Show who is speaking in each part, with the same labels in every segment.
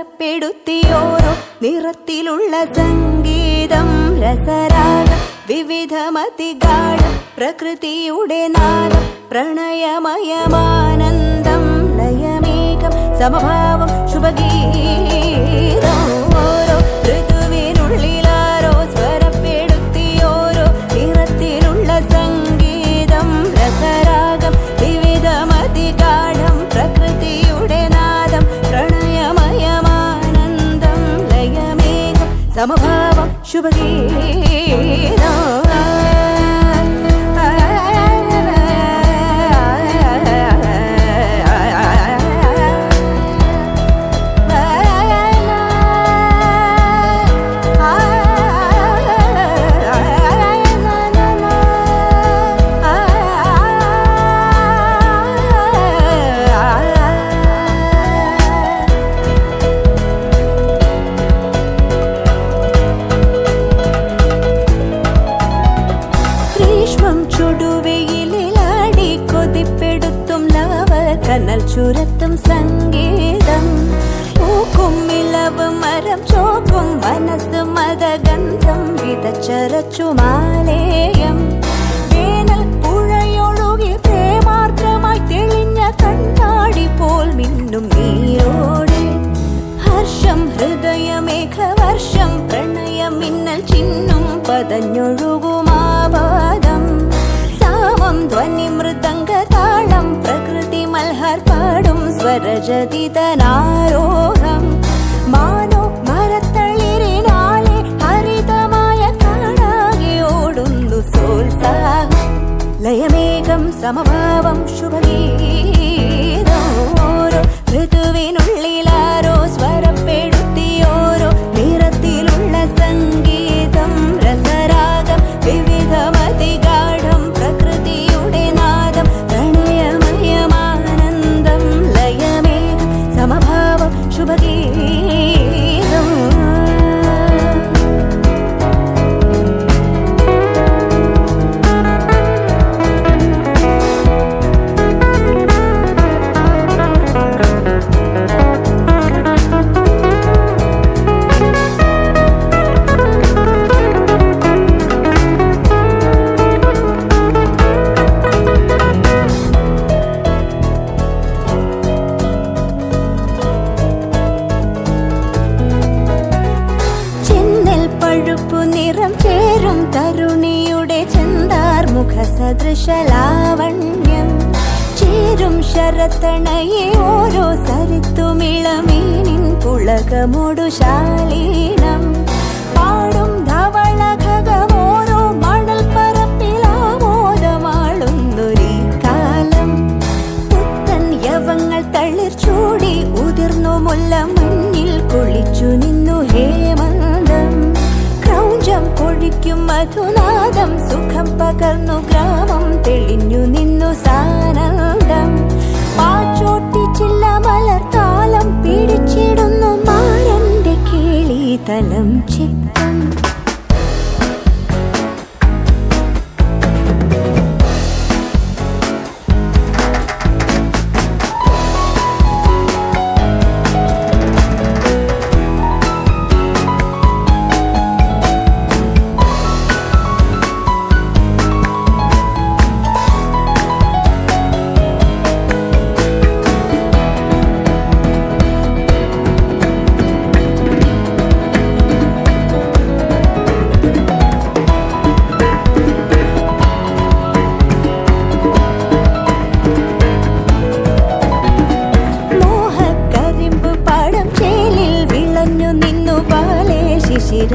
Speaker 1: സ്വരപ്പെടുത്തിയോരോ നിറത്തിലുള്ള സംഗീതം രസരാഗ വിവിധമതിഗാഠം പ്രകൃതിയുടെ നാദം പ്രണയമയമാനന്ദം ലയമേകം സമഭാവം ശുഭഗീതം ലയമേകം സമഭാവം കനൽ ചുരത്തും സംഗീതം. പൂക്കും ഇളവ് മരം ചോക്കും മനസ്സ് മതഗന്ധം വിതച്ചരച്ചു മാലേയം. വേനൽ പുഴയൊഴുകി പ്രേമാർദ്രമായി തെളിഞ്ഞ കണ്ണാടി പോൽ മിന്നും നീരോടെ. ഹർഷം ഹൃദയമേഘവർഷം പ്രണയമിന്നൽ ചിന്നും പതഞ്ഞൊഴുകുമാപാദം പാടും സ്വരജതിതനാരോഹം മാനോ മരത്തളിരിനാലെ ഹരിതമായ കാണാകെ ഓടുന്നു സോത്സാഹം. ലയമേകം സമഭാവം ശുഭഗീതം സദൃശലാവണ്യം ചേരും ശരത്തണയെ ഓരോ സരിത്തുമിളമീനിൻ പുളകമൊടു ശാലീനം പാടും ധവളഖഗമോരോ മണൽ carnografía.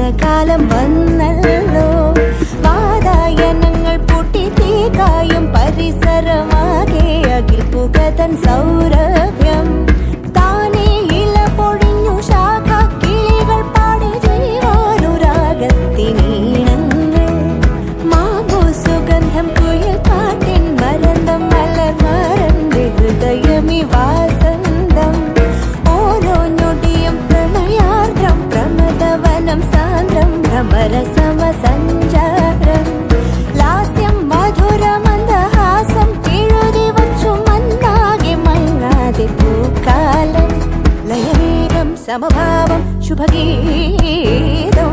Speaker 1: ശിശിരകാലം വന്നല്ലോ. വാതായനങ്ങൾ പൂട്ടി തീകായും പരിസരമാകെ അകിൽ പുകതൻ സൗരഭ്യം സമഭാവം ശുഭഗീതം